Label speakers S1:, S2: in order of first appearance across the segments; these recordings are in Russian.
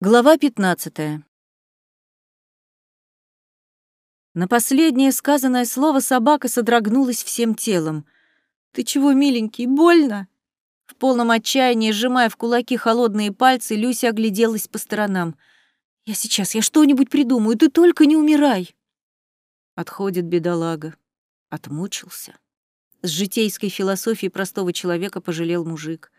S1: Глава 15. На последнее сказанное слово собака содрогнулась всем телом. «Ты чего, миленький, больно?» В полном отчаянии, сжимая в кулаки холодные пальцы, Люся огляделась по сторонам. «Я сейчас, я что-нибудь придумаю, ты только не умирай!» Отходит бедолага. Отмучился. С житейской философией простого человека пожалел мужик.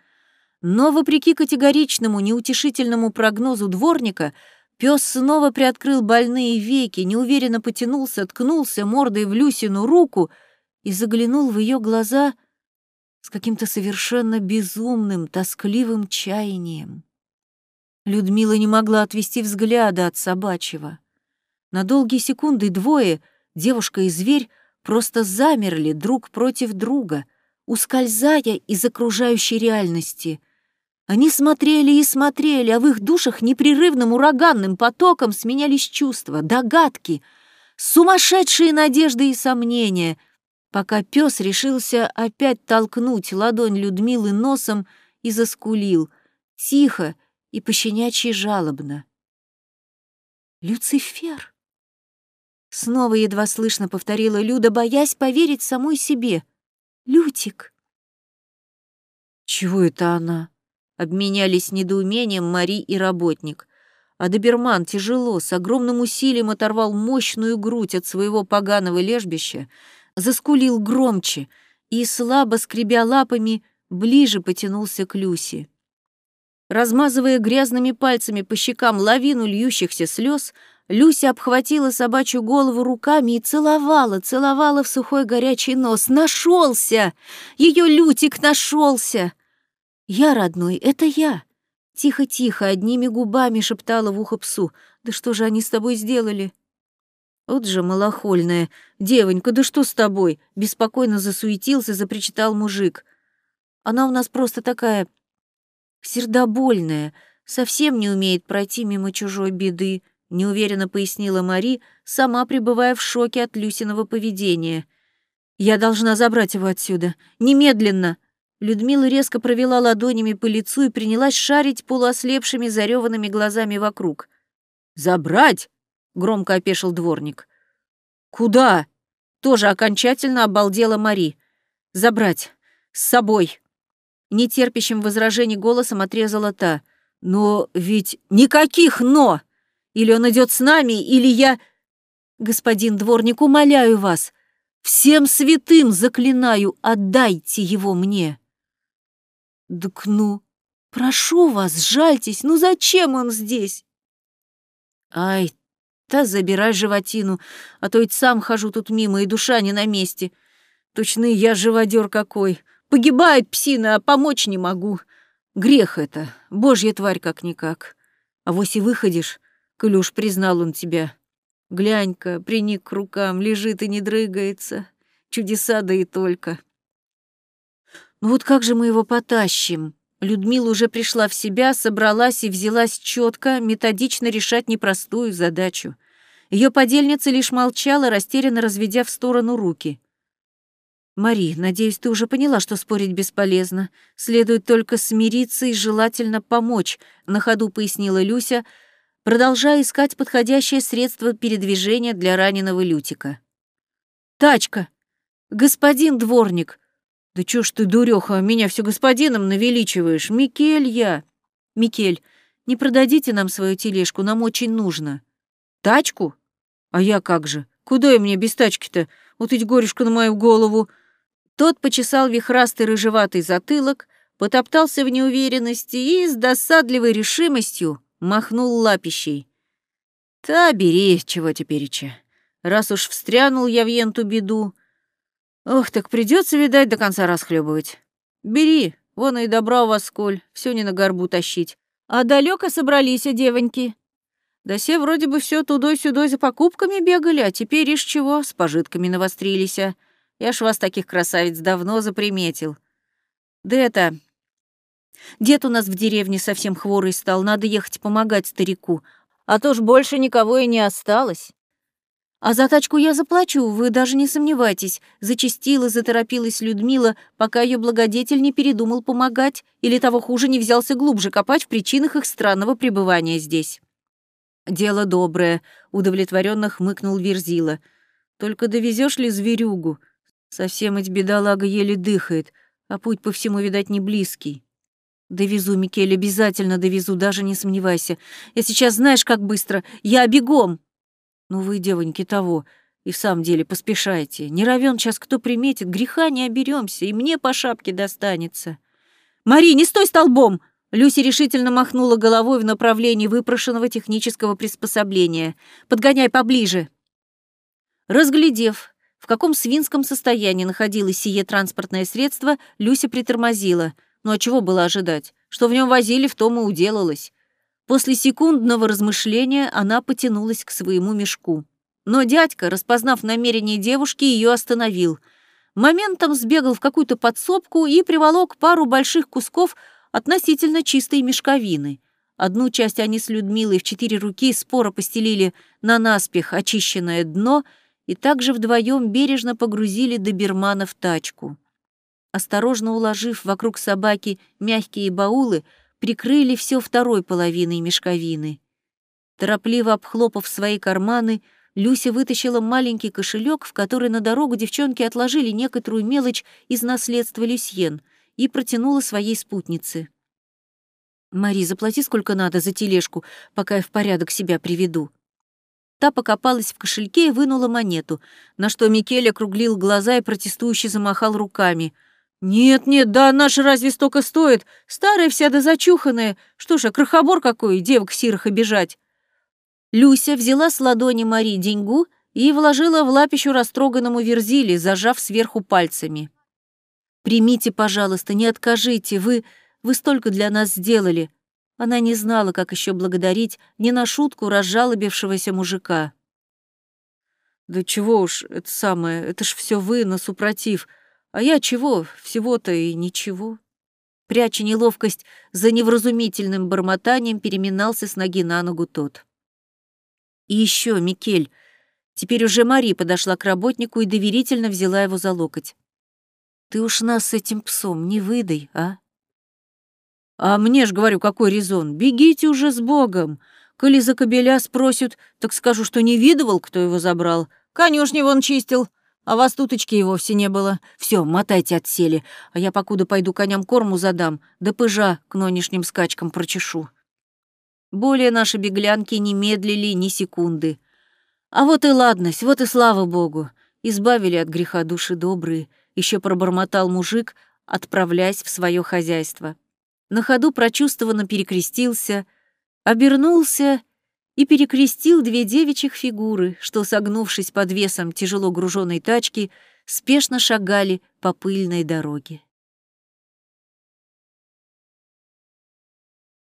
S1: Но, вопреки категоричному, неутешительному прогнозу дворника, пес снова приоткрыл больные веки, неуверенно потянулся, ткнулся мордой в Люсину руку и заглянул в ее глаза с каким-то совершенно безумным, тоскливым чаянием. Людмила не могла отвести взгляда от собачьего. На долгие секунды двое, девушка и зверь, просто замерли друг против друга, ускользая из окружающей реальности — они смотрели и смотрели, а в их душах непрерывным ураганным потоком сменялись чувства, догадки, сумасшедшие надежды и сомнения, пока пес решился опять толкнуть ладонь Людмилы носом и заскулил, тихо и пощенячьи жалобно. «Люцифер!» Снова едва слышно повторила Люда, боясь поверить самой себе. «Лютик!» «Чего это она?» Обменялись недоумением Мари и работник. А доберман тяжело, с огромным усилием оторвал мощную грудь от своего поганого лежбища, заскулил громче и, слабо скребя лапами, ближе потянулся к Люсе. Размазывая грязными пальцами по щекам лавину льющихся слез, Люся обхватила собачью голову руками и целовала, целовала в сухой горячий нос. Нашелся! Ее Лютик нашелся! «Я, родной, это я!» Тихо-тихо, одними губами шептала в ухо псу. «Да что же они с тобой сделали?» «Вот же малохольная! Девонька, да что с тобой?» Беспокойно засуетился, запричитал мужик. «Она у нас просто такая... сердобольная, совсем не умеет пройти мимо чужой беды», неуверенно пояснила Мари, сама пребывая в шоке от Люсиного поведения. «Я должна забрать его отсюда. Немедленно!» Людмила резко провела ладонями по лицу и принялась шарить полуослепшими зареванными глазами вокруг. «Забрать?» — громко опешил дворник. «Куда?» — тоже окончательно обалдела Мари. «Забрать. С собой». Нетерпящим возражений голосом отрезала та. «Но ведь никаких «но!» Или он идет с нами, или я...» «Господин дворник, умоляю вас, всем святым заклинаю, отдайте его мне!» «Так ну, прошу вас, жальтесь, ну зачем он здесь?» «Ай, та забирай животину, а то ведь сам хожу тут мимо, и душа не на месте. Точно я живодер какой. Погибает псина, а помочь не могу. Грех это, божья тварь как-никак. А вось и выходишь, коль уж признал он тебя. Глянь-ка, приник к рукам, лежит и не дрыгается. Чудеса да и только». Ну вот как же мы его потащим? Людмила уже пришла в себя, собралась и взялась четко, методично решать непростую задачу. Ее подельница лишь молчала, растерянно разведя в сторону руки. «Мари, надеюсь, ты уже поняла, что спорить бесполезно. Следует только смириться и желательно помочь», — на ходу пояснила Люся, продолжая искать подходящее средство передвижения для раненого Лютика. «Тачка! Господин дворник!» «Да чё ж ты, дуреха, меня все господином навеличиваешь? Микель я!» «Микель, не продадите нам свою тележку, нам очень нужно». «Тачку? А я как же? Куда я мне без тачки-то? Вот ведь горюшка на мою голову!» Тот почесал вихрастый рыжеватый затылок, потоптался в неуверенности и с досадливой решимостью махнул лапищей. «Та бери, чего тепереча. Раз уж встрянул я в енту беду, Ох, так придется, видать, до конца расхлебывать. Бери, вон и добра у вас сколь, все не на горбу тащить. А далеко собрались, а девоньки? Да все вроде бы все тудой-сюдой за покупками бегали, а теперь ишь чего, с пожитками навострились. А. Я ж вас таких красавиц давно заприметил. Да это... Дед у нас в деревне совсем хворый стал, надо ехать помогать старику, а то ж больше никого и не осталось. «А за тачку я заплачу, вы даже не сомневайтесь», — зачастила, заторопилась Людмила, пока ее благодетель не передумал помогать или того хуже не взялся глубже копать в причинах их странного пребывания здесь. «Дело доброе», — удовлетворенно хмыкнул Верзила. «Только довезешь ли зверюгу? Совсем ведь бедолага еле дыхает, а путь по всему, видать, не близкий». «Довезу, Микель, обязательно довезу, даже не сомневайся. Я сейчас знаешь, как быстро. Я бегом!» Ну вы, девоньки, того, и в самом деле поспешайте. Не равен час кто приметит, греха не оберемся, и мне по шапке достанется. Мари, не стой столбом! Люси решительно махнула головой в направлении выпрошенного технического приспособления. «Подгоняй поближе!» Разглядев, в каком свинском состоянии находилось сие транспортное средство, Люся притормозила. Ну а чего было ожидать? Что в нем возили, в том и уделалось. После секундного размышления она потянулась к своему мешку. Но дядька, распознав намерение девушки, ее остановил. Моментом сбегал в какую-то подсобку и приволок пару больших кусков относительно чистой мешковины. Одну часть они с Людмилой в четыре руки споро постелили на наспех очищенное дно и также вдвоем бережно погрузили добермана в тачку. Осторожно уложив вокруг собаки мягкие баулы, прикрыли все второй половиной мешковины. Торопливо обхлопав свои карманы, Люся вытащила маленький кошелек, в который на дорогу девчонки отложили некоторую мелочь из наследства Люсьен, и протянула своей спутнице. «Мари, заплати сколько надо за тележку, пока я в порядок себя приведу». Та покопалась в кошельке и вынула монету, на что Микель округлил глаза и протестующе замахал руками — «Нет-нет, да же разве столько стоит? Старая вся да зачуханная. Что ж, а крохобор какой, девок сирых обижать?» Люся взяла с ладони Мари деньгу и вложила в лапищу растроганному верзили, зажав сверху пальцами. «Примите, пожалуйста, не откажите, вы... вы столько для нас сделали». Она не знала, как еще благодарить не на шутку разжалобившегося мужика. «Да чего уж, это самое, это ж все вы, на супротив», а я чего, всего-то и ничего. Пряча неловкость за невразумительным бормотанием, переминался с ноги на ногу тот. И еще, Микель. Теперь уже Мари подошла к работнику и доверительно взяла его за локоть. Ты уж нас с этим псом не выдай, а? А мне ж, говорю, какой резон? Бегите уже с Богом. Коли за кобеля спросят, так скажу, что не видывал, кто его забрал. Конюшни вон чистил, а вас туточки и вовсе не было. Все, мотайте отсели, а я покуда пойду коням корму задам, да пыжа к нынешним скачкам прочешу». Более наши беглянки не медлили ни секунды. А вот и ладность, вот и слава богу. Избавили от греха души добрые, еще пробормотал мужик, отправляясь в свое хозяйство. На ходу прочувствованно перекрестился, обернулся и перекрестил две девичьих фигуры, что, согнувшись под весом тяжело груженной тачки, спешно шагали по пыльной дороге.